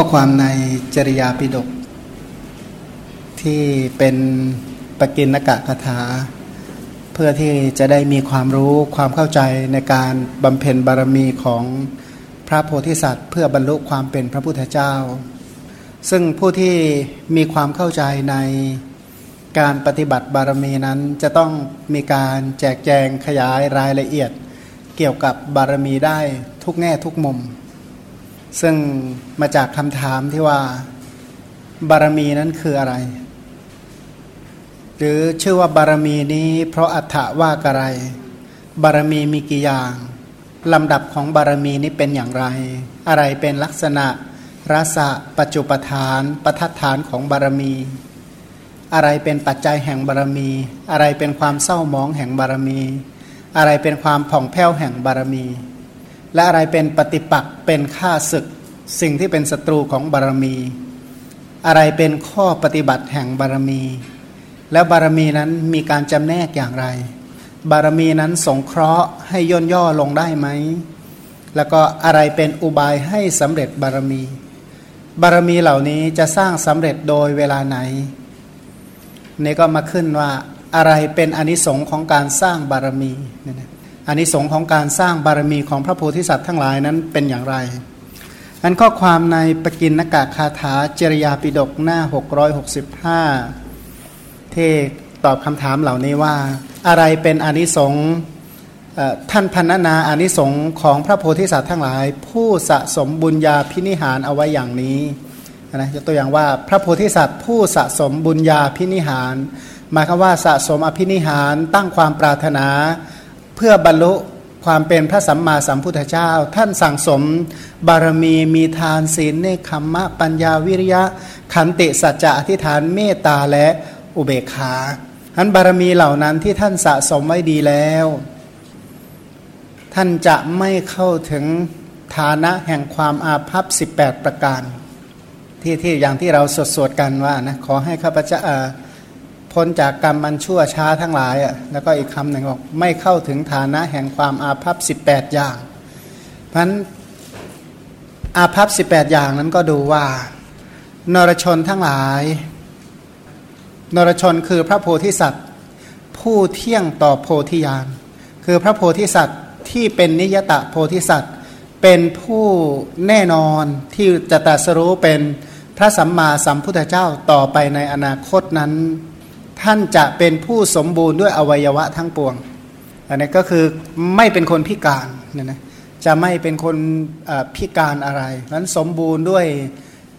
ข้อความในจริยาปิฎกที่เป็นปกินนกะคาถา เพื่อที่จะได้มีความรู้ความเข้าใจในการบำเพ็ญบารมีของพระโพธิสัตว์ เพื่อบรรลุความเป็นพระพุทธเจ้า ซึ่งผู้ที่มีความเข้าใจในการปฏิบัติบารมีนั้นจะต้องมีการแจกแจงขยายรายละเอียด เกี่ยวกับบารมีได้ทุกแง่ทุกมุม ซึ่งมาจากคำถามที่ว่าบารมีนั้นคืออะไร หรือชื่อว่าบารมีนี้เพราะอัฏฐว่าอะไร บารมีมีกี่อย่างลำดับของบารมีนี้เป็นอย่างไร อะไรเป็นลักษณะรสะปัจจุปทานประทัดฐานของบารมี อะไรเป็นปัจจัยแห่งบารมี อะไรเป็นความเศร้ามองแห่งบารมี อะไรเป็นความผ่องแผ้วแห่งบารมี และอะไรเป็นปฏิปักษ์เป็นข้าศึก สิ่งที่เป็นศัตรูของบารมี อะไรเป็นข้อปฏิบัติแห่งบารมี แล้วบารมีนั้นมีการจำแนกอย่างไร บารมีนั้นสงเคราะห์ให้ย่นย่อลงได้ไหม แล้วก็อะไรเป็นอุบายให้สำเร็จบารมี บารมีเหล่านี้จะสร้างสำเร็จโดยเวลาไหนนี่ก็มาขึ้นว่าอะไรเป็นอนิสงค์ของการสร้างบารมีนี่นะ อนิสงค์ของการสร้างบารมีของพระโพธิสัตว์ทั้งหลายนั้นเป็นอย่างไรอันข้อความในปกินนกะคาถาเจริยาปิดกหน้า 665ที่ตอบคำถามเหล่านี้ว่า อะไรเป็นอนิสงค์ท่านพันนาอานิสงค์ของพระโพธิสัตว์ทั้งหลาย ผู้สะสมบุญญาพินิหารเอาไว้อย่างนี้นะยกตัวอย่างว่าพระโพธิสัตว์ผู้สะสมบุญญาพินิหารหมายความว่าสะสมอภินิหารตั้งความปรารถนา เพื่อบรรลุความเป็นพระสัมมาสัมพุทธเจ้า ท่านสั่งสมบารมีมีทานศีลเนคขมมะปัญญาวิริยะ ขันติสัจจะอธิษฐานเมตตาและอุเบกขาอันบารมีเหล่านั้นที่ท่านสะสมไว้ดีแล้ว ท่านจะไม่เข้าถึงฐานะแห่งความอาภัพ18 ประการ ที่ที่อย่างที่เราสดสวดกันว่านะขอให้ข้าพเจ้า พ้นจากกรรมมันชั่วช้าทั้งหลายอะแล้วก็อีกคำหนึ่งบอกไม่เข้าถึงฐานะแห่งความอาภัพสิบแปดอย่างเพราะนั้นอาภัพสิบแปดอย่างนั้นก็ดูว่านรชนทั้งหลาย นรชนคือพระโพธิสัตว์ ผู้เที่ยงต่อโพธิญาณคือพระโพธิสัตว์ที่เป็นนิยตะโพธิสัตว์ เป็นผู้แน่นอนที่จะตรัสรู้เป็นพระสัมมาสัมพุทธเจ้าต่อไปในอนาคตนั้น ท่านจะเป็นผู้สมบูรณ์ด้วยอวัยวะทั้งปวง อันนี้ก็คือไม่เป็นคนพิการนี่ยนะจะไม่เป็นคนพิการอะไรนั้นสมบูรณ์ด้วย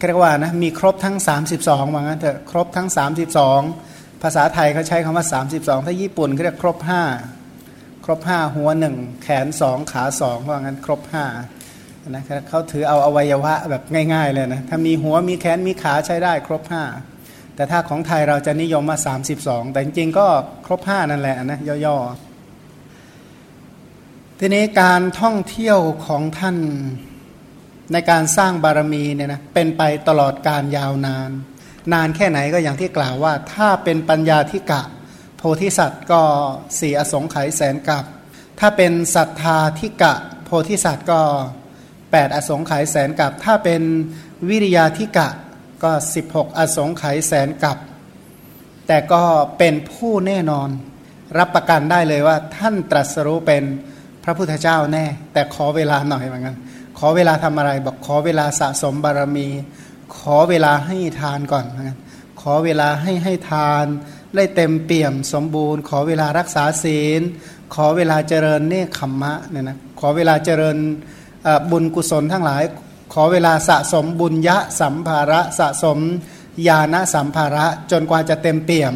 เรียกว่านะมีครบทั้ง 32ว่างั้นเถอะครบทั้ง 32 ภาษาไทยเขาใช้คำว่า 32 ถ้าญี่ปุ่นเขาเรียกครบ 5 ครบ 5 หัวหนึ่งแขนสองขาสองว่างั้นครบ5นะเขาถือเอาอวัยวะแบบง่าย ๆ เลยนะ ถ้ามีหัวมีแขนมีขาใช้ได้ครบห้า แต่ถ้าของไทยเราจะนิยมมา32 แต่จริงๆก็ครบห้านั่นแหละนะย่อๆ ทีนี้การท่องเที่ยวของท่านในการสร้างบารมีเนี่ยนะเป็นไปตลอดการยาวนาน นานแค่ไหนก็อย่างที่กล่าวว่า ถ้าเป็นปัญญาธิกะ โพธิสัตว์ก็สี่อสงไขยแสนกับ ถ้าเป็นศรัทธาธิกะ โพธิสัตว์ก็ 8 อสงไขยแสนกับ ถ้าเป็นวิริยาธิกะ ก็ 16 อสงไขยแสนกับ แต่ก็เป็นผู้แน่นอน รับประกันได้เลยว่าท่านตรัสรู้เป็นพระพุทธเจ้าแน่ แต่ขอเวลาหน่อยเหมือนกันขอเวลาทำอะไร บอกขอเวลาสะสมบารมี ขอเวลาให้ทานก่อนเหมือนกันขอเวลาให้ให้ทาน ได้เต็มเปี่ยมสมบูรณ์ ขอเวลารักษาศีล ขอเวลาเจริญเนคขมมะเนี่ยนะขอเวลาเจริญบุญกุศลทั้งหลาย ขอเวลาสะสมบุญยะสัมภาระสะสมญาณสัมภาระจนกว่าจะเต็มเปี่ยม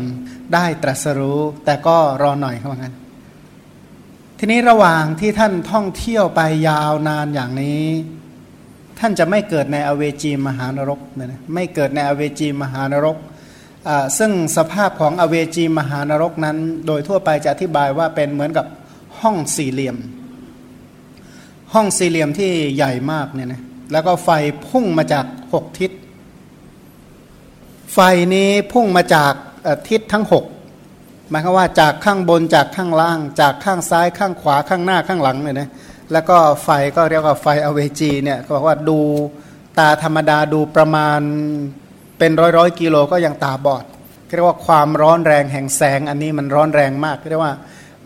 ได้ตรัสรู้ แต่ก็รอหน่อยเขาบอกงั้น ทีนี้ระหว่างที่ท่านท่องเที่ยวไปยาวนานอย่างนี้ ท่านจะไม่เกิดในอเวจีมหานรกนะไม่เกิดในอเวจีมหานรก ซึ่งสภาพของอเวจีมหานรกนั้น โดยทั่วไปจะอธิบายว่าเป็นเหมือนกับห้องสี่เหลี่ยม ห้องสี่เหลี่ยมที่ใหญ่มากเนี่ยนะ แล้วก็ไฟพุ่งมาจากหกทิศ ไฟนี้พุ่งมาจากทิศทั้งหกหมายความว่าจากข้างบนจากข้างล่าง จากข้างซ้ายข้างขวาข้างหน้าข้างหลังเนี่ยนะแล้วก็ไฟก็เรียกว่าไฟอเวจีเนี่ยเขาบอกว่าดูตาธรรมดาดูประมาณเป็นร้อยร้อยกิโลก็ยังตาบอดเรียกว่าความร้อนแรงแห่งแสงอันนี้มันร้อนแรงมากเรียกว่า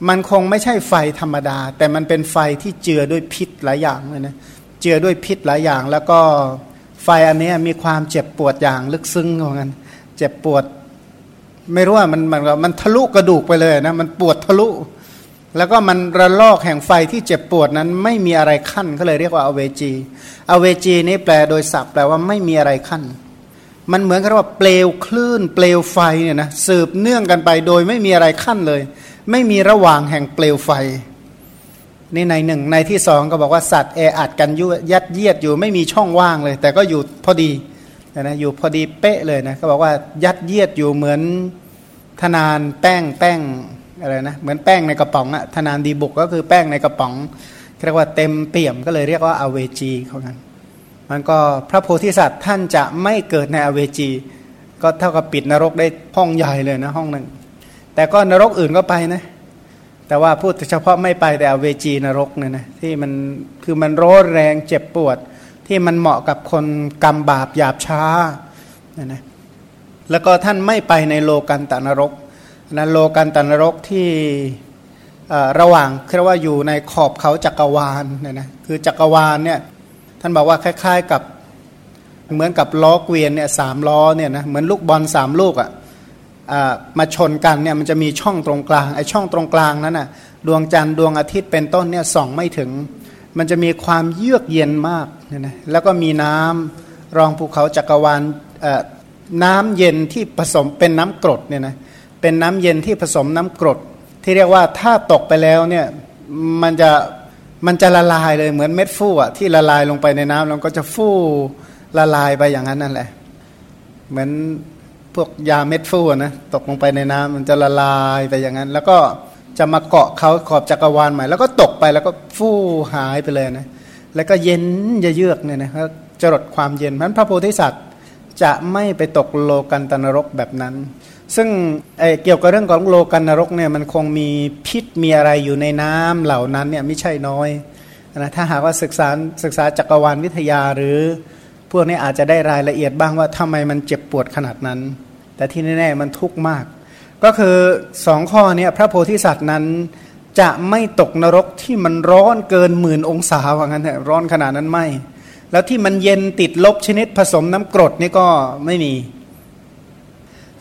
มันคงไม่ใช่ไฟธรรมดา แต่มันเป็นไฟที่เจือด้วยพิษหลายอย่างเลยนะ จือด้วยพิษหลายอย่าง แล้วก็ไฟอันนี้มีความเจ็บปวดอย่างลึกซึ้งของกันเจ็บปวด ไม่รู้ว่ามันมันมันทะลุกระดูกไปเลยนะมันปวดทะลุ แล้วก็มันระลอกแห่งไฟที่เจ็บปวดนั้นไม่มีอะไรขั้นก็เลยเรียกว่าอเวจีอเวจีนี้แปลโดยศัพท์แปลว่าไม่มีอะไรขั้นมันเหมือนกับว่าเปลวคลื่นเปลวไฟเนี่ยนะสืบเนื่องกันไปโดยไม่มีอะไรขั้นเลย ไม่มีระหว่างแห่งเปลวไฟ นี่ในหนึ่งในที่สองก็บอกว่าสัตว์แออัดกันยุยัดเยียดอยู่ไม่มีช่องว่างเลย แต่ก็อยู่พอดีนะอยู่พอดีเป๊ะเลยนะก็บอกว่ายัดเยียดอยู่เหมือนธนานแป้งแป้งอะไรนะเหมือนแป้งในกระป๋องอะธนานดีบุกก็คือแป้งในกระป๋องเรียกว่าเต็มเปี่ยมก็เลยเรียกว่าอเวจีเขากันมันก็พระโพธิสัตว์ท่านจะไม่เกิดในอเวจี ก็เท่ากับปิดนรกได้ห้องใหญ่เลยนะห้องหนึ่งแต่ก็นรกอื่นก็ไปนะ แต่ว่าพูดเฉพาะไม่ไปแต่เวจีนรกเนี่ยนะที่มันคือมันร้อนแรงเจ็บปวด ที่มันเหมาะกับคนกรรมบาปหยาบช้าเนะนะแล้วก็ท่านไม่ไปในโลกันตนรกนะโลกันตนรกที่ระหว่างเรียกว่าอยู่ในขอบเขาจักรวาลเนี่ยนะคือจักรวาลเนี่ยท่านบอกว่าคล้าย ๆกับเหมือนกับล้อเกวียนเนี่ยสามล้อเนี่ยนะเหมือนลูกบอลสามลูกอะ่ะ มาชนกันเนี่ยมันจะมีช่องตรงกลางไอ้ช่องตรงกลางนั้นน่ะดวงจันทร์ดวงอาทิตย์เป็นต้นเนี่ยส่องไม่ถึง มันจะมีความเยือกเย็นมากเนี่ยนะแล้วก็มีน้ำรองภูเขาจักรวาลน้ำเย็นที่ผสมเป็นน้ำกรดเนี่ยนะเป็นน้ำเย็นที่ผสมน้ำกรด ที่เรียกว่าถ้าตกไปแล้วเนี่ยมันจะมันจะละลายเลยเหมือนเม็ดฟูอะที่ละลายลงไปในน้ำแล้วก็จะฟูละลายไปอย่างนั้นนั่นแหละเหมือน พวกยาเม็ดฟูนะตกลงไปในน้ำมันจะละลายไปอย่างนั้น แล้วก็จะมาเกาะเขาขอบจักรวาลใหม่ แล้วก็ตกไปแล้วก็ฟูหายไปเลยนะแล้วก็เย็นจะเยือกเนี่ยนะจรดความเย็นเพราะพระโพธิสัตว์จะไม่ไปตกโลกันตนรกแบบนั้น ซึ่งเกี่ยวกับเรื่องของโลกันนรกเนี่ยมันคงมีพิษมีอะไรอยู่ในน้ำเหล่านั้นเนี่ยไม่ใช่น้อยนะถ้าหากว่าศึกษาศึกษาจักรวาลวิทยาหรือ พวกนี้อาจจะได้รายละเอียดบ้างว่าทำไมมันเจ็บปวดขนาดนั้น แต่ที่แน่ๆมันทุกข์มาก ก็คือสองข้อนี้พระโพธิสัตว์นั้นจะไม่ตกนรกที่มันร้อนเกินหมื่นองศาว่างั้นแหละร้อนขนาดนั้นไม่ แล้วที่มันเย็นติดลบชนิดผสมน้ำกรดนี่ก็ไม่มี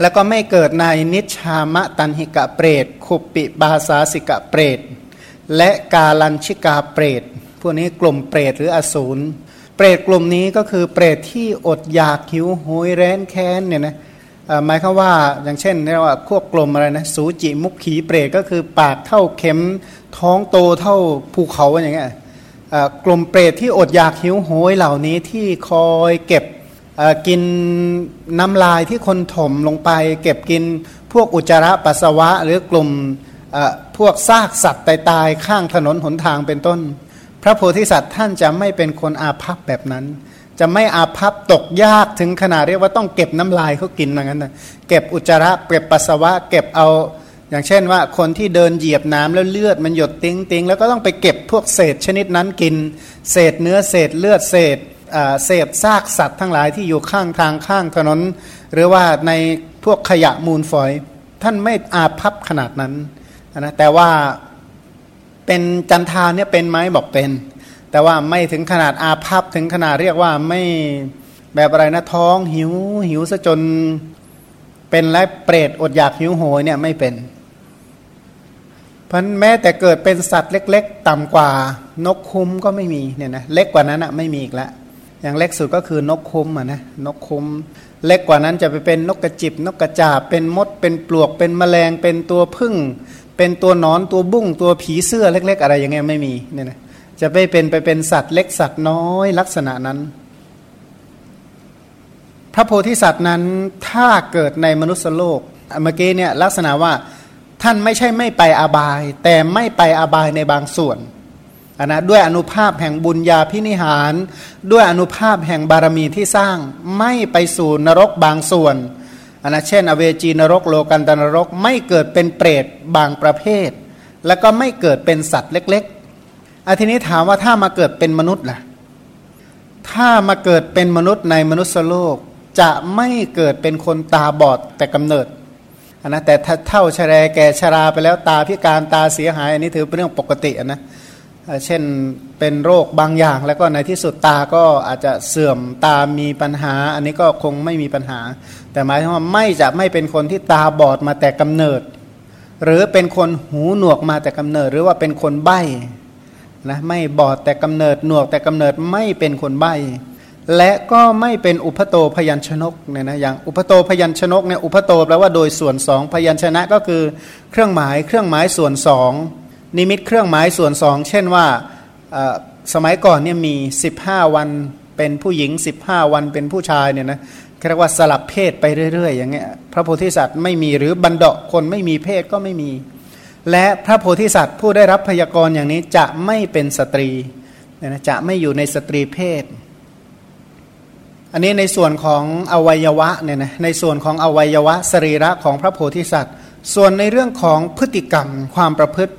แล้วก็ไม่เกิดในนิชามะตันหิกะเปรตขุปปิบาสาสิกะเปรต และกาลันชิกาเปรต พวกนี้กลุ่มเปรตหรืออสูรเปรตกลุ่มนี้ก็คือเปรตที่อดอยากหิวโหยแร้นแค้นเนี่ยนะ หมายความว่าอย่างเช่นเรียกว่าพวกกลมอะไรนะสูจิมุขขีเปรตก็คือปากเท่าเข็มท้องโตเท่าภูเขาอย่างเงี้ยกลุ่มเปรตที่อดอยากหิวโหยเหล่านี้ที่คอยเก็บกินน้ำลายที่คนถมลงไป เก็บกินพวกอุจจาระปัสสาวะ หรือกลุ่มพวกซากสัตว์ตายๆข้างถนนหนทางเป็นต้น พระโพธิสัตว์ท่านจะไม่เป็นคนอาภัพแบบนั้น จะไม่อาภัพตกยากถึงขนาดเรียกว่าต้องเก็บน้ำลายเขากินอย่างนั้นนะเก็บอุจจาระเก็บปัสสาวะ เก็บเอา อย่างเช่นว่าคนที่เดินเหยียบน้ำแล้วเลือดมันหยดติ้งติงแล้วก็ต้องไปเก็บพวกเศษชนิดนั้นกิน เศษเนื้อเศษเลือดเศษเศษซากสัตว์ทั้งหลายที่อยู่ข้างทางข้างถนน หรือว่าในพวกขยะมูลฝอย ท่านไม่อาภัพขนาดนั้นนะแต่ว่าเป็นจันทาเนี่ยเป็นไหมบอกเป็น แต่ว่าไม่ถึงขนาดอาภัพถึงขนาดเรียกว่าไม่แบบอะไรนะท้องหิวหิวซะจนเป็นและเปรตอดอยากหิวโหยเนี่ยไม่เป็น เพันแม้แต่เกิดเป็นสัตว์เล็ก ๆ ต่ำกว่านกคุ้มก็ไม่มีเนี่ยนะเล็กกว่านั้นอะไม่มีอีกแล้วอย่างเล็กสุดก็คือนกคุ้มอะนะนกคุ้มเล็กกว่านั้นจะไปเป็นนกกระจิบ นกกระจาบเป็นมด เป็นปลวกเป็นแมลงเป็นตัวพึ่ง เป็นตัวนอนตัวบุ้งตัวผีเสื้อเล็ก ๆ อะไรอย่างเงี้ยไม่มีเนี่ยนะ จะไปเป็นไปเป็นสัตว์เล็กสัตว์น้อยลักษณะนั้น พระโพธิสัตว์นั้นถ้าเกิดในมนุษยโลกเมื่อกี้เนี่ยลักษณะว่าท่านไม่ใช่ไม่ไปอบาย แต่ไม่ไปอบายในบางส่วนนนะด้วยอนุภาพแห่งบุญญาพินิหาร ด้วยอนุภาพแห่งบารมีที่สร้างไม่ไปสู่นรกบางส่วนนนะเช่น อเวจีนรกโลกันตนรกไม่เกิดเป็นเปรตบางประเภท แล้วก็ไม่เกิดเป็นสัตว์เล็ก อาทีนี้ถามว่าถ้ามาเกิดเป็นมนุษย์ล่ะ ถ้ามาเกิดเป็นมนุษย์ในมนุษย์โลกจะไม่เกิดเป็นคนตาบอดแต่กำเนิดนะแต่ถ้าเท่าชราแก่ชราไปแล้วตาพิการตาเสียหายอันนี้ถือเป็นเรื่องปกตินะเช่นเป็นโรคบางอย่างแล้วก็ในที่สุดตาก็อาจจะเสื่อมตามีปัญหา อันนี้ก็คงไม่มีปัญหา แต่หมายถึงว่าไม่จะไม่เป็นคนที่ตาบอดมาแต่กำเนิด หรือเป็นคนหูหนวกมาแต่กำเนิด หรือว่าเป็นคนใบ้ นะไม่บอดแต่กำเนิดหนวกแต่กำเนิดไม่เป็นคนใบ้และก็ไม่เป็นอุปโตพยัญชนกเนี่ยนะอย่างอุปโตพยัญชนกเนี่ยอุปโตแปลว่าโดยส่วนสองพยัญชนะก็คือเครื่องหมายเครื่องหมายส่วนสองนิมิตเครื่องหมายส่วนสองเช่นว่าสมัยก่อนเนี่ยมี 15 วันเป็นผู้หญิง 15 วันเป็นผู้ชายเนี่ยนะเรียกว่าสลับเพศไปเรื่อยๆ อย่างเงี้ยพระโพธิสัตว์ไม่มีหรือบันดาคนไม่มีเพศก็ไม่มี และพระโพธิสัตว์ผู้ได้รับพยากรณ์อย่างนี้จะไม่เป็นสตรีนะจะไม่อยู่ในสตรีเพศ อันนี้ในส่วนของอวัยวะเนี่ยนะในส่วนของอวัยวะสรีระของพระโพธิสัตว์ ส่วนในเรื่องของพฤติกรรมความประพฤติ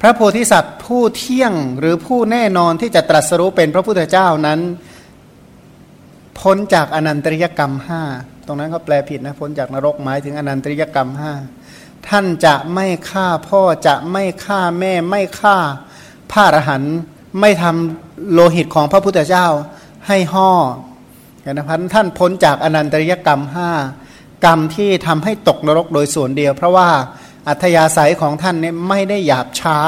พระโพธิสัตว์ผู้เที่ยงหรือผู้แน่นอนที่จะตรัสรู้เป็นพระพุทธเจ้านั้น พ้นจากอนันตริยกรรมห้าตรงนั้นเขาแปลผิดนะพ้นจากนรกหมายถึงอนันตริยกรรมห้า ท่านจะไม่ฆ่าพ่อจะไม่ฆ่าแม่ไม่ฆ่าพระอรหันต์ไม่ทำโลหิตของพระพุทธเจ้าให้ห่อนะพันท่านพ้นจากอนันตริยกรรมห้ากรรมที่ทำให้ตกนรกโดยส่วนเดียว เพราะว่าอัธยาศัยของท่านเนี่ยไม่ได้หยาบช้า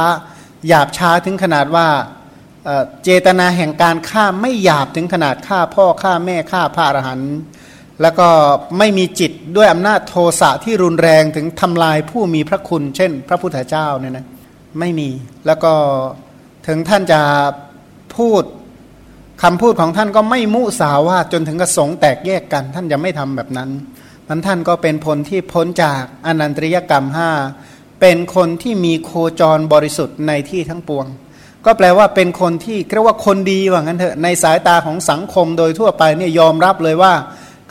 หยาบช้าถึงขนาดว่าเจตนาแห่งการฆ่าไม่หยาบถึงขนาดฆ่าพ่อฆ่าแม่ฆ่าพระอรหันต์ แล้วก็ไม่มีจิตด้วยอำนาจโทสะที่รุนแรงถึงทำลายผู้มีพระคุณ เช่น พระพุทธเจ้าเนี่ยนะไม่มีแล้วก็ถึงท่านจะพูดคำพูดของท่านก็ไม่มุสาวาจนถึงกระสงแตกแยกกัน ท่านจะไม่ทำแบบนั้นมันท่านก็เป็นผลที่พ้นจากอนันตริยกรรมห้าเป็นคนที่มีโคจรบริสุทธิ์ในที่ทั้งปวง ก็แปลว่าเป็นคนที่เรียกว่าคนดีว่างั้นเถอะในสายตาของสังคมโดยทั่วไปเนี่ยยอมรับเลยว่า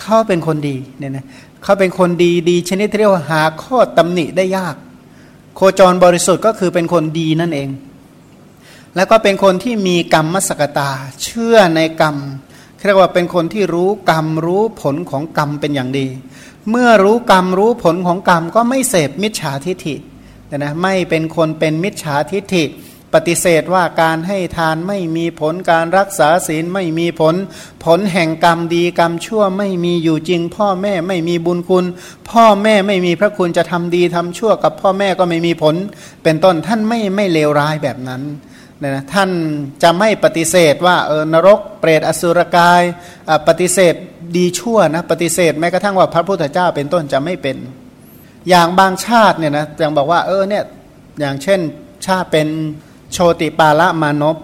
เขาเป็นคนดีเนี่ยนะเขาเป็นคนดีดีชนิดที่เรียกว่าหาข้อตำหนิได้ยาก โคจรบริสุทธิ์ก็คือเป็นคนดีนั่นเอง แล้วก็เป็นคนที่มีกรรมมสกตา เชื่อในกรรมเรียกว่าเป็นคนที่รู้กรรมรู้ผลของกรรมเป็นอย่างดี เมื่อรู้กรรมรู้ผลของกรรมก็ไม่เสพมิจฉาทิฐินะไม่เป็นคนเป็นมิจฉาทิฐิ ปฏิเสธว่าการให้ทานไม่มีผลการรักษาศีลไม่มีผล ผลแห่งกรรมดีกรรมชั่วไม่มีอยู่จริง พ่อแม่ไม่มีบุญคุณ พ่อแม่ไม่มีพระคุณจะทำดีทำชั่วกับพ่อแม่ก็ไม่มีผล เป็นต้นท่านไม่ไม่เลวร้ายแบบนั้นนะท่านจะไม่ปฏิเสธว่าเออนรกเปรตอสุรกายปฏิเสธดีชั่วนะปฏิเสธแม้กระทั่งว่าพระพุทธเจ้าเป็นต้นจะไม่เป็น อย่างบางชาติเนี่ยนะอย่างบอกว่าเออเนี่ยอย่างเช่นชาติเป็น โชติปาละมานพ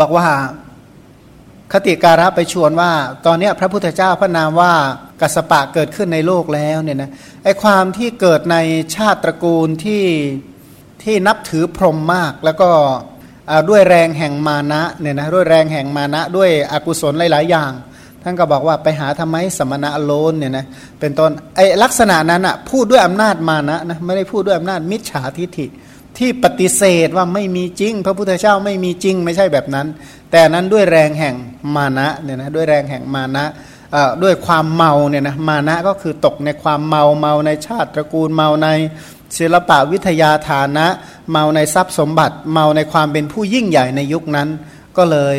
บอกว่าคติการะไปชวนว่า ตอนนี้พระพุทธเจ้าพระนามว่ากัสปะเกิดขึ้นในโลกแล้วเนี่ยนะไอความที่เกิดในชาติตระกูลที่ที่นับถือพรหมมาก แล้วก็ด้วยแรงแห่งมานะเนี่ยนะด้วยแรงแห่งมานะด้วยอกุศลหลาย ๆ อย่าง ท่านก็บอกว่าไปหาทำไมสมณะโลนเนี่ยนะเป็นต้นไอลักษณะนั้นอะพูดด้วยอำนาจมานะนะไม่ได้พูดด้วยอำนาจมิจฉาทิฐิ ที่ปฏิเสธว่าไม่มีจริง พระพุทธเจ้าไม่มีจริงไม่ใช่แบบนั้น แต่นั้นด้วยแรงแห่งมานะเนี่ยนะด้วยแรงแห่งมานะด้วยความเมาเนี่ยนะมานะก็คือตกในความเมาเมาในชาติตระกูลเมาในศิลปะวิทยาฐานะ เมาในทรัพย์สมบัติ เมาในความเป็นผู้ยิ่งใหญ่ในยุคนั้น ก็เลย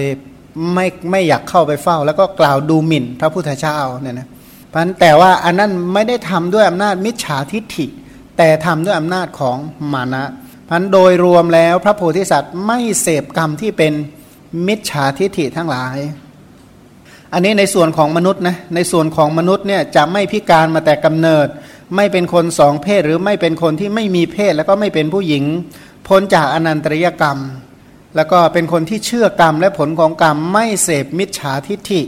ไม่ไม่อยากเข้าไปเฝ้า แล้วก็กล่าวดูหมิ่นพระพุทธเจ้าเนี่ยนะพันแต่ว่าอันนั้นไม่ได้ทำด้วยอำนาจมิจฉาทิฐิ แต่ทำด้วยอำนาจของมานะ พันโดยรวมแล้วพระโพธิสัตว์ไม่เสพกรรมที่เป็นมิจฉาทิฐิทั้งหลาย อันนี้ในส่วนของมนุษย์นะในส่วนของมนุษย์เนี่ยจะไม่พิการมาแต่กำเนิด ไม่เป็นคนสองเพศหรือไม่เป็นคนที่ไม่มีเพศแล้วก็ไม่เป็นผู้หญิง พ้นจากอนันตริยกรรม แล้วก็เป็นคนที่เชื่อกรรมและผลของกรรมไม่เสพมิจฉาทิฏฐิ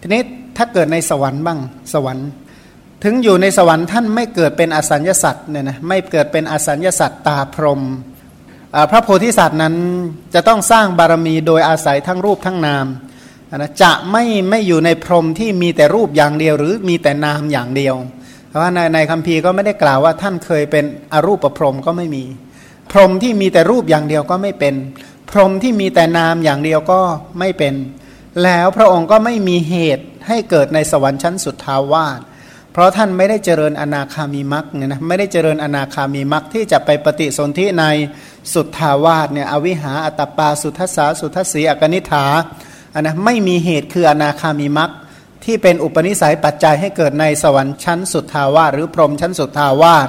ทีนี้ถ้าเกิดในสวรรค์บ้างสวรรค์ ถึงอยู่ในสวรรค์ท่านไม่เกิดเป็นอสัญญาสัตว์เนี่ยนะไม่เกิดเป็นอสัญญาสัตว์ตาพรหมพระโพธิสัตว์นั้นจะต้องสร้างบารมีโดยอาศัยทั้งรูปทั้งนามนะจะไม่ไม่อยู่ในพรหมที่มีแต่รูปอย่างเดียว หรือมีแต่นามอย่างเดียว เพราะว่าในในคัมภีร์ก็ไม่ได้กล่าวว่าท่านเคยเป็นอรูปประพรหมก็ไม่มี พรหมที่มีแต่รูปอย่างเดียวก็ไม่เป็น พรหมที่มีแต่นามอย่างเดียวก็ไม่เป็น แล้วพระองค์ก็ไม่มีเหตุให้เกิดในสวรรค์ชั้นสุดทาวาส เพราะท่านไม่ได้เจริญอนาคามีมักเนี่ยนะไม่ได้เจริญอนาคามีมักที่จะไปปฏิสนธิในสุดทาวาสเนี่ยอวิหาอัตปาสุทัสสาสุทัสสีอกนิฐาอันนะไม่มีเหตุคืออนาคามีมักที่เป็นอุปนิสัยปัจจัยให้เกิดในสวรรค์ชั้นสุดทาวาสหรือพรหมชั้นสุดทาวาส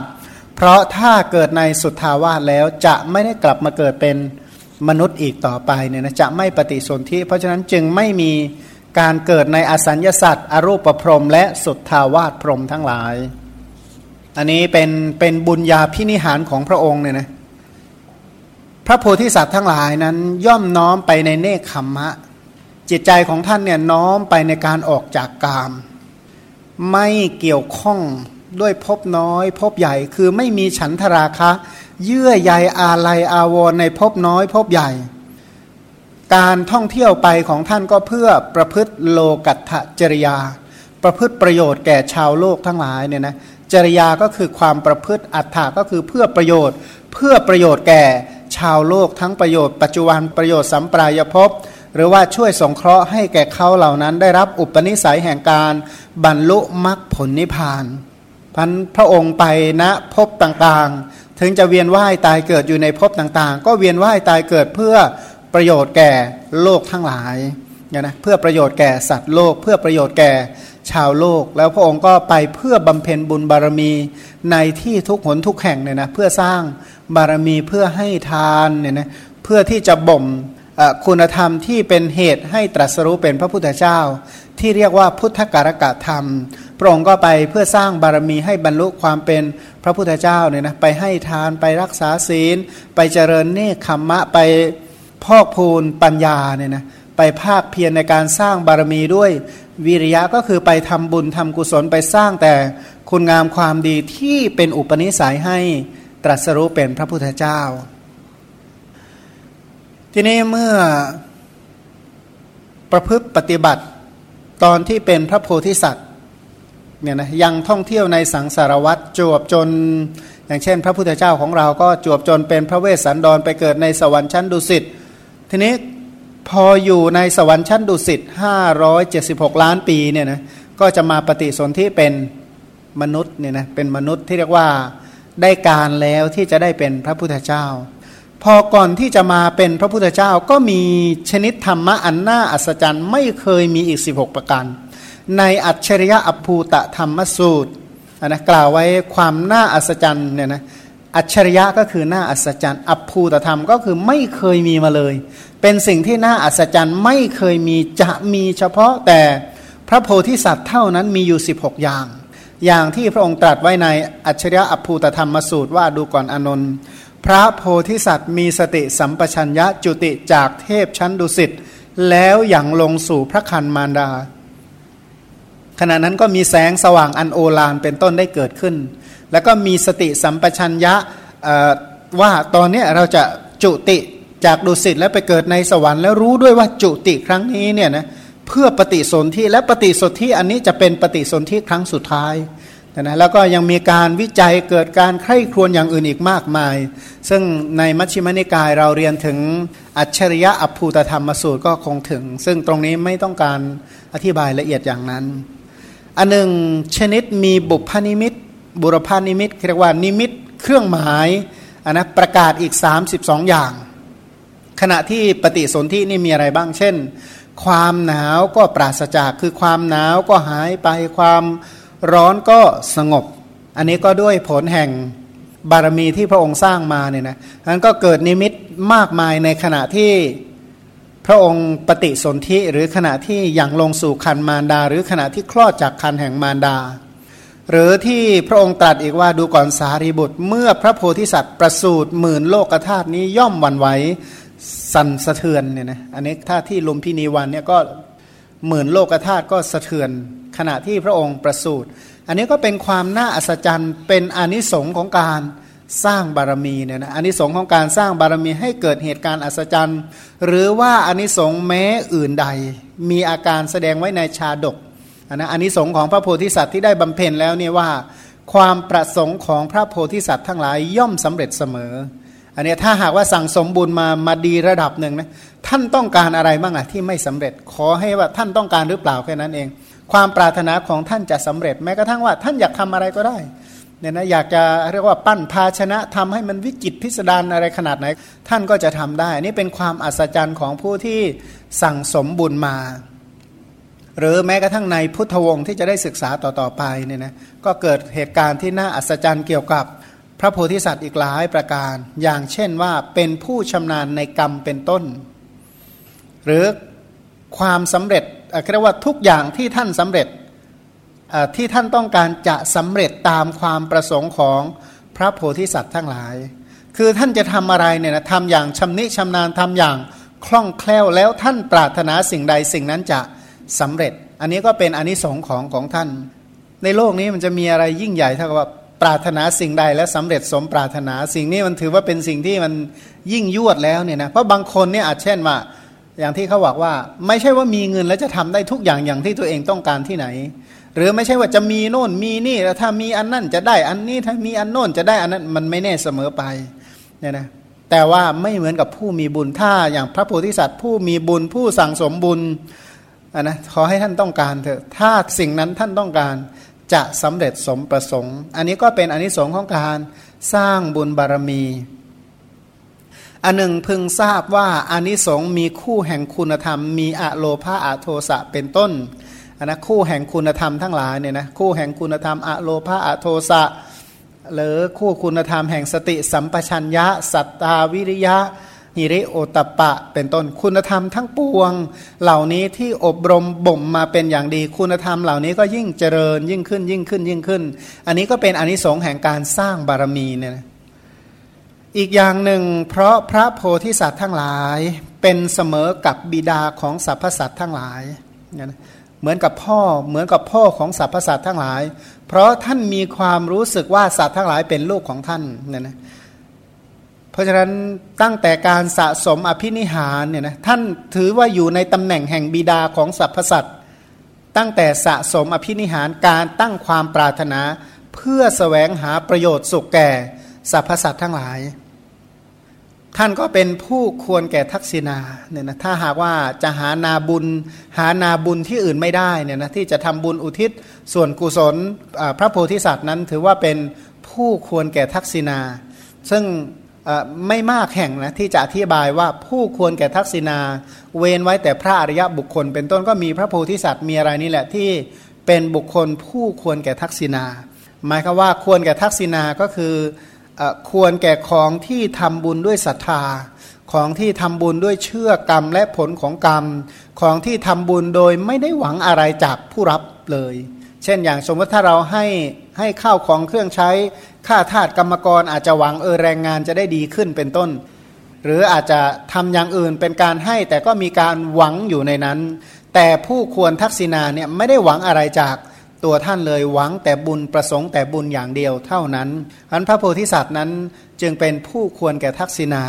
เพราะถ้าเกิดในสุดทาวาสแล้วจะไม่ได้กลับมาเกิดเป็นมนุษย์อีกต่อไปเนี่ยนะจะไม่ปฏิสนธิเพราะฉะนั้นจึงไม่มี การเกิดในอสัญญาสัตว์อรูปพรมและสุดทาวาสพรมทั้งหลาย อันนี้เป็นเป็นบุญญาพินิหารของพระองค์เนี่ยนะพระโพธิสัตว์ทั้งหลายนั้นย่อมน้อมไปในเนคขมมะ จิตใจของท่านเนี่ยน้อมไปในการออกจากกาม ไม่เกี่ยวข้องด้วยพบน้อย พบใหญ่คือไม่มีฉันทราคะ เยื่อใยอาลัยอาวรในพบน้อย พบใหญ่ การท่องเที่ยวไปของท่านก็เพื่อประพฤติโลกัตถจริยา ประพฤติประโยชน์แก่ชาวโลกทั้งหลายเนี่ยนะจริยาก็คือความประพฤติอัตถาก็คือเพื่อประโยชน์ เพื่อประโยชน์แก่ชาวโลกทั้งประโยชน์ปัจจุบันประโยชน์สัมปรายภพหรือว่าช่วยสงเคราะห์ให้แก่เขาเหล่านั้นได้รับอุปนิสัยแห่งการบรรลุมรรคผลนิพพานพันพระองค์ไปณนะพบต่างๆ ถึงจะเวียนว่ายตายเกิดอยู่ในภพต่างๆ ก็เวียนว่ายตายเกิดเพื่อ ประโยชน์แก่โลกทั้งหลายเนี่ยนะเพื่อประโยชน์แก่สัตว์โลก เพื่อประโยชน์แก่ชาวโลก แล้วพระองค์ก็ไปเพื่อบำเพ็ญบุญบารมีในที่ทุกหนทุกแห่งเนี่ยนะเพื่อสร้างบารมีเพื่อให้ทานเนี่ยนะเพื่อที่จะบ่มคุณธรรมที่เป็นเหตุให้ตรัสรู้เป็นพระพุทธเจ้า ที่เรียกว่าพุทธการกะธรรมพระองค์ก็ไปเพื่อสร้างบารมีให้บรรลุความเป็นพระพุทธเจ้าเนี่ยนะไปให้ทานไปรักษาศีล ไปเจริญเนคขมมะไป พอกพูนปัญญาเนี่ยนะไปภาคเพียรในการสร้างบารมีด้วยวิริยะก็คือไปทำบุญทำกุศลไปสร้างแต่คุณงามความดีที่เป็นอุปนิสัยให้ตรัสรู้เป็นพระพุทธเจ้า ทีนี้เมื่อประพฤติปฏิบัติตอนที่เป็นพระโพธิสัตว์เนี่ยนะยังท่องเที่ยวในสังสารวัตรจวบจน อย่างเช่น พระพุทธเจ้าของเราก็จวบจนเป็นพระเวสสันดรไปเกิดในสวรรค์ชั้นดุสิต ทีนี้พออยู่ในสวรรค์ชั้นดุสิตห้าร้อยเจ็ดสิบหกล้านปีเนี่ยนะก็จะมาปฏิสนธิเป็นมนุษย์เนี่ยนะเป็นมนุษย์ที่เรียกว่าได้การแล้วที่จะได้เป็นพระพุทธเจ้า พอก่อนที่จะมาเป็นพระพุทธเจ้าก็มีชนิดธรรมะอันน่าอัศจรรย์ไม่เคยมีอีก 16 ประการ ในอัจฉริยะอภูตธรรมสูตรนะกล่าวไว้ความน่าอัศจรรย์เนี่ยนะ อัจฉริยะก็คือหน้าอัศจรรย์ อัภูตธรรมก็คือไม่เคยมีมาเลย เป็นสิ่งที่น่าอัศจรรย์ไม่เคยมีจะมีเฉพาะแต่พระโพธิสัตว์เท่านั้นมีอยู่ 16 อย่าง อย่างที่พระองค์ตรัสไว้ในอัจฉริยะอัภูตธรรมสูตรว่าดูก่อนอนนท์พระโพธิสัตว์มีสติสัมปชัญญะจุติจากเทพชั้นดุสิตแล้วอย่างลงสู่พระคันมารดา ขณะนั้นก็มีแสงสว่างอันโอฬารเป็นต้นได้เกิดขึ้น แล้วก็มีสติสัมปชัญญะว่าตอนนี้เราจะจุติจากดุสิตแล้วไปเกิดในสวรรค์แล้วรู้ด้วยว่าจุติครั้งนี้เนี่ยนะเพื่อปฏิสนธิและปฏิสนธิอันนี้จะเป็นปฏิสนธิครั้งสุดท้ายนะแล้วก็ยังมีการวิจัยเกิดการไข้ครวญอย่างอื่นอีกมากมาย ซึ่งในมัชฌิมนิกายเราเรียนถึงอัจฉริยะอภูตธรรมสูตรก็คงถึง ซึ่งตรงนี้ไม่ต้องการอธิบายละเอียดอย่างนั้น อันหนึ่งชนิดมีบุพนิมิต บุรพานิมิตเรียกว่านิมิตเครื่องหมายอันนะประกาศอีก 32 อย่าง ขณะที่ปฏิสนธินี่มีอะไรบ้าง เช่น ความหนาวก็ปราศจากคือความหนาวก็หายไปความร้อนก็สงบ อันนี้ก็ด้วยผลแห่งบารมีที่พระองค์สร้างมาเนี่ยนะนั้นก็เกิดนิมิตมากมายในขณะที่พระองค์ปฏิสนธิหรือขณะที่อย่างลงสู่คันมารดา หรือขณะที่คลอดจากคันแห่งมารดา หรือที่พระองค์ตรัสอีกว่าดูก่อนสารีบุตร เมื่อพระโพธิสัตว์ประสูติหมื่นโลกธาตุนี้ย่อมวันไหวสั่นสะเทือนเนี่ยนะอันนี้ถ้าที่ลุมพินีวันเนี่ยก็หมื่นโลกธาตุก็สะเทือน ขณะที่พระองค์ประสูติอันนี้ก็เป็นความน่าอัศจรรย์ เป็นอนิสงค์ของการสร้างบารมีเนี่ยนะอนิสงค์ของการสร้างบารมีให้เกิดเหตุการณ์อัศจรรย์ หรือว่าอนิสงค์แม้อื่นใด มีอาการแสดงไว้ในชาดก นนะอันนี้สงของพระโพธิสัตว์ที่ได้บำเพ็ญแล้วเนี่ยว่า ความประสงค์ของพระโพธิสัตว์ทั้งหลายย่อมสำเร็จเสมอ อันนี้ถ้าหากว่าสั่งสมบุญมามาดีระดับหนึ่งนะท่านต้องการอะไรบ้างอะที่ไม่สำเร็จ ขอให้ว่าท่านต้องการหรือเปล่าแค่นั้นเอง ความปรารถนาของท่านจะสำเร็จ แม้กระทั่งว่าท่านอยากทำอะไรก็ได้เนี่ยนะอยากจะเรียกว่าปั้นภาชนะทำให้มันวิจิตพิสดารอะไรขนาดไหน ท่านก็จะทำได้ นี่เป็นความอัศจรรย์ของผู้ที่สั่งสมบุญมา หรือแม้กระทั่งในพุทธวงศ์ที่จะได้ศึกษาต่อๆไปเนี่ยนะก็เกิดเหตุการณ์ที่น่าอัศจรรย์เกี่ยวกับพระโพธิสัตว์อีกหลายประการ อย่างเช่นว่าเป็นผู้ชำนาญในกรรมเป็นต้น หรือความสำเร็จเรียกว่าทุกอย่างที่ท่านสำเร็จที่ท่านต้องการจะสำเร็จตามความประสงค์ของพระโพธิสัตว์ทั้งหลาย คือท่านจะทำอะไรเนี่ยนะทำอย่างชำนิชำนาญทำอย่างคล่องแคล่วแล้วท่านปรารถนาสิ่งใดสิ่งนั้นจะ สำเร็จ อันนี้ก็เป็นอนนิสงค์ของของท่าน ในโลกนี้มันจะมีอะไรยิ่งใหญ่เท่ากับว่าปรารถนาสิ่งใดและสำเร็จสมปรารถนาสิ่งนี้มันถือว่าเป็นสิ่งที่มันยิ่งยวดแล้วเนี่ยนะเพราะบางคนเนี่ยอาจเช่นว่าอย่างที่เขาบอกว่า ไม่ใช่ว่ามีเงินแล้วจะทำได้ทุกอย่างอย่างที่ตัวเองต้องการที่ไหน หรือไม่ใช่ว่าจะมีโน่นมีนี่แล้วถ้ามีอันนั่นจะได้อันนี้ถ้ามีอันโน่นจะได้อันนั้นมันไม่แน่เสมอไปเนี่ยนะแต่ว่าไม่เหมือนกับผู้มีบุญถ้าอย่างพระโพธิสัตว์ ผู้มีบุญผู้สั่งสมบุญ นนะขอให้ท่านต้องการเถอะถ้าสิ่งนั้นท่านต้องการจะสำเร็จสมประสงค์ อันนี้ก็เป็นอนนิสงส์ของการสร้างบุญบารมี อันหนึ่งพึงทราบว่าอานิสงส์มีคู่แห่งคุณธรรม มีอะโลภาอะโทสะเป็นต้นนะคู่แห่งคุณธรรมทั้งหลายเนี่ยนะคู่แห่งคุณธรรมอะโลภะอะโทสะหรือคู่คุณธรรมแห่งสติสัมปชัญญะ สัตตาวิริยะ หิริโอตปะ เป็นต้นคุณธรรมทั้งปวง เหล่านี้ที่อบรมบ่มมาเป็นอย่างดีคุณธรรมเหล่านี้ก็ยิ่งเจริญยิ่งขึ้นยิ่งขึ้นยิ่งขึ้น อันนี้ก็เป็นอนิสงส์แห่งการสร้างบารมีเนี่ยอีกอย่างหนึ่ง เพราะพระโพธิสัตว์ทั้งหลาย เป็นเสมอกับบิดาของสรรพสัตว์ทั้งหลายเนี่ยนะเหมือนกับพ่อเหมือนกับพ่อของสรรพสัตว์ทั้งหลาย เพราะท่านมีความรู้สึกว่าสัตว์ทั้งหลายเป็นลูกของท่านเนี่ยนะ เพราะฉะนั้นตั้งแต่การสะสมอภินิหารเนี่ยนะท่านถือว่าอยู่ในตำแหน่งแห่งบิดาของสรรพสัตว์ตั้งแต่สะสมอภินิหารการตั้งความปรารถนา เพื่อสแสวงหาประโยชน์สุขแก่สรรพสัตว์ทั้งหลาย ท่านก็เป็นผู้ควรแก่ทักษิณาเนี่ยนะถ้าหากว่าจะหานาบุญ หานาบุญที่อื่นไม่ได้เนี่ยนะที่จะทำบุญอุทิศส่วนกุศลพระโพธิสัตว์นั้นถือว่าเป็นผู้ควรแก่ทักษิณาซึ่ง ไม่มากแห่งนะที่จะอธิบายว่าผู้ควรแก่ทักษิณาเว้นไว้แต่พระอริยบุคคล เป็นต้นก็มีพระโพธิสัตว์มีอะไรนี่แหละที่เป็นบุคคลผู้ควรแก่ทักษิณาหมายคือว่าควรแก่ทักษิณาก็คือควรแก่ของที่ทำบุญด้วยศรัทธา ของที่ทำบุญด้วยเชื่อกรรมและผลของกรรม ของที่ทำบุญโดยไม่ได้หวังอะไรจากผู้รับเลย เช่นอย่างสมมติถ้าเราให้ให้ข้าวของเครื่องใช้ ค่าทาสกรรมกรอาจจะหวังเออแรงงานจะได้ดีขึ้นเป็นต้น หรืออาจจะทำอย่างอื่นเป็นการให้แต่ก็มีการหวังอยู่ในนั้น แต่ผู้ควรทักษิณาเนี่ยไม่ได้หวังอะไรจากตัวท่านเลยหวังแต่บุญประสงค์แต่บุญอย่างเดียวเท่านั้นอันพระโพธิสัตว์นั้นจึงเป็นผู้ควรแก่ทักษิณา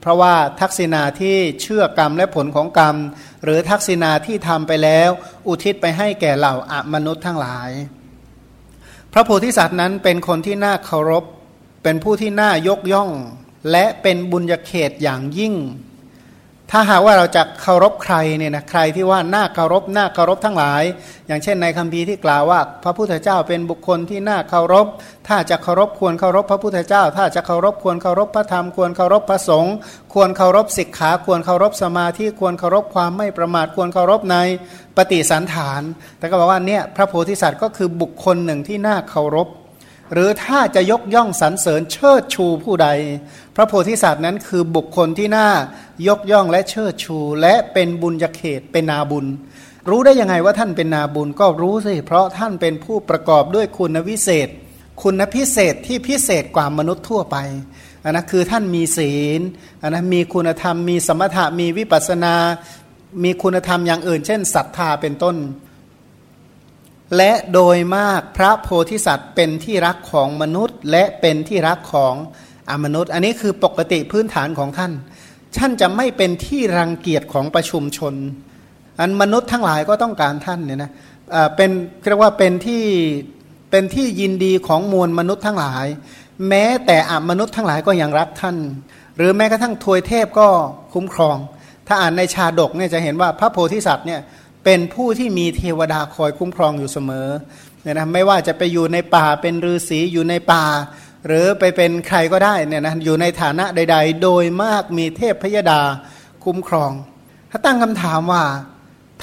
เพราะว่าทักษิณาที่เชื่อกรรมและผลของกรรม หรือทักษิณาที่ทำไปแล้ว อุทิศไปให้แก่เหล่าอมนุษย์ทั้งหลาย พระโพธิสัตว์นั้นเป็นคนที่น่าเคารพ เป็นผู้ที่น่ายกย่อง และเป็นบุญญาเขตอย่างยิ่ง ถ้าหากว่าเราจะเคารพใครเนี่ยนะใครที่ว่าน่าเคารพน่าเคารพทั้งหลาย อย่างเช่นในคัมภีร์ที่กล่าวว่า พระพุทธเจ้าเป็นบุคคลที่น่าเคารพ ถ้าจะเคารพควรเคารพพระพุทธเจ้า ถ้าจะเคารพควรเคารพพระธรรมควรเคารพพระสงฆ์ควรเคารพศิกขาควรเคารพสมาธิควรเคารพความไม่ประมาทควรเคารพในปฏิสันฐาน แต่ก็บอกว่าเนี่ยพระโพธิสัตว์ก็คือบุคคลหนึ่งที่น่าเคารพ หรือถ้าจะยกย่องสรรเสริญเชิดชูผู้ใด พระโพธิสัตว์นั้นคือบุคคลที่น่ายกย่องและเชิดชู และเป็นบุญญาเขตเป็นนาบุญ รู้ได้ยังไงว่าท่านเป็นนาบุญก็รู้สิเพราะท่านเป็นผู้ประกอบด้วยคุณวิเศษ คุณพิเศษที่พิเศษกว่ามนุษย์ทั่วไปอันนะคือท่านมีศีลอันนะมีคุณธรรม มีสมถะมีวิปัสนา มีคุณธรรมอย่างอื่น เช่นศรัทธาเป็นต้น และโดยมากพระโพธิสัตว์เป็นที่รักของมนุษย์ และเป็นที่รักของอมนุษย์ อันนี้คือปกติพื้นฐานของท่าน ท่านจะไม่เป็นที่รังเกียจของประชุมชน อันมนุษย์ทั้งหลายก็ต้องการท่านเนี่ยนะเป็นเรียกว่าเป็นที่เป็นที่ยินดีของมวลมนุษย์ทั้งหลาย แม้แต่อมนุษย์ทั้งหลายก็ยังรักท่าน หรือแม้กระทั่งทวยเทพก็คุ้มครอง ถ้าอ่านในชาดกเนี่ยจะเห็นว่าพระโพธิสัตว์เนี่ย เป็นผู้ที่มีเทวดาคอยคุ้มครองอยู่เสมอเนี่ยนะไม่ว่าจะไปอยู่ในป่าเป็นฤาษีอยู่ในป่า หรือไปเป็นใครก็ได้เนี่ยนะอยู่ในฐานะใด ๆ โดยมากมีเทพพยดาคุ้มครอง ถ้าตั้งคำถามว่า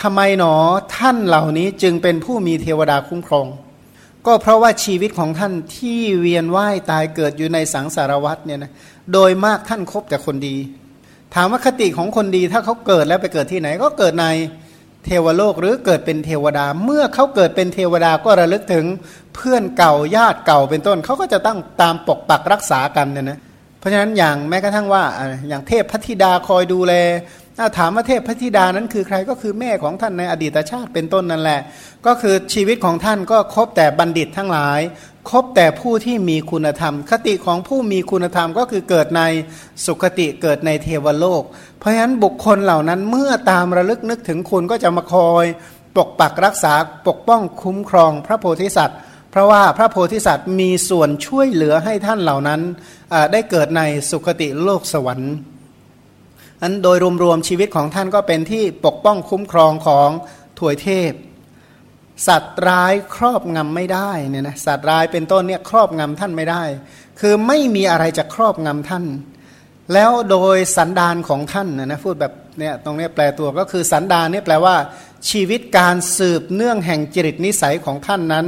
ทำไมหนอท่านเหล่านี้จึงเป็นผู้มีเทวดาคุ้มครอง ก็เพราะว่าชีวิตของท่านที่เวียนว่ายตายเกิดอยู่ในสังสารวัฏเนี่ยนะโดยมากท่านคบแต่คนดี ถามว่าคติของคนดีถ้าเขาเกิดแล้วไปเกิดที่ไหนก็เกิดใน เทวโลกหรือเกิดเป็นเทวดา เมื่อเขาเกิดเป็นเทวดาก็ระลึกถึงเพื่อนเก่าญาติเก่าเป็นต้นเขาก็จะตั้งตามปกปักรักษากันเนี่ยนะเพราะฉะนั้นอย่างแม้กระทั่งว่าอย่างเทพพัทธิดาคอยดูแล ถ้าถามว่าเทพพัทธิดานั้นคือใครก็คือแม่ของท่านในอดีตชาติเป็นต้นนั่นแหละ ก็คือชีวิตของท่านก็คบแต่บัณฑิตทั้งหลาย คบแต่ผู้ที่มีคุณธรรม คติของผู้มีคุณธรรมก็คือเกิดในสุคติเกิดในเทวโลก เพราะฉะนั้นบุคคลเหล่านั้นเมื่อตามระลึกนึกถึงคุณก็จะมาคอย ปกปักรักษาปกป้องคุ้มครองพระโพธิสัตว์เพราะว่าพระโพธิสัตว์มีส่วนช่วยเหลือให้ท่านเหล่านั้นได้เกิดในสุคติโลกสวรรค์ อันโดยรวมๆชีวิตของท่านก็เป็นที่ปกป้องคุ้มครองของถวยเทพ สัตว์ร้ายครอบงำไม่ได้เนี่ยนะสัตว์ร้ายเป็นต้นเนี่ยครอบงำท่านไม่ได้ คือไม่มีอะไรจะครอบงำท่าน แล้วโดยสันดานของท่านนะนะพูดแบบเนี่ยตรงนี้แปลตัวก็คือสันดานเนี่ยแปลว่า ชีวิตการสืบเนื่องแห่งจริตนิสัยของท่านนั้น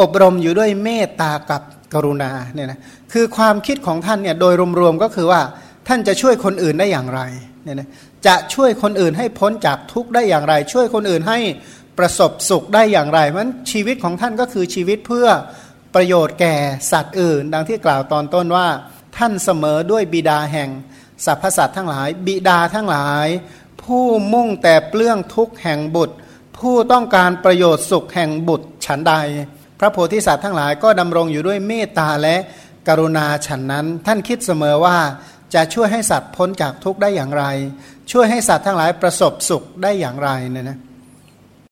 อบรมอยู่ด้วยเมตตากับกรุณาเนี่ยนะคือความคิดของท่านเนี่ยโดยรวมๆก็คือว่า ท่านจะช่วยคนอื่นได้อย่างไรเนี่ยนะจะช่วยคนอื่นให้พ้นจากทุกข์ได้อย่างไร ช่วยคนอื่นให้ประสบสุขได้อย่างไรเพราะชีวิตของท่านก็คือชีวิตเพื่อประโยชน์แก่สัตว์อื่น ดังที่กล่าวตอนต้นว่า ท่านเสมอด้วยบิดาแห่งสรรพสัตว์ทั้งหลาย บิดาทั้งหลาย ผู้มุ่งแต่เปลื้องทุกข์แห่งบุตร ผู้ต้องการประโยชน์สุขแห่งบุตรฉันใด พระโพธิสัตว์ทั้งหลายก็ดำรงอยู่ด้วยเมตตาและกรุณาฉันนั้น ท่านคิดเสมอว่า จะช่วยให้สัตว์พ้นจากทุกข์ได้อย่างไร ช่วยให้สัตว์ทั้งหลายประสบสุขได้อย่างไรเนี่ยนะ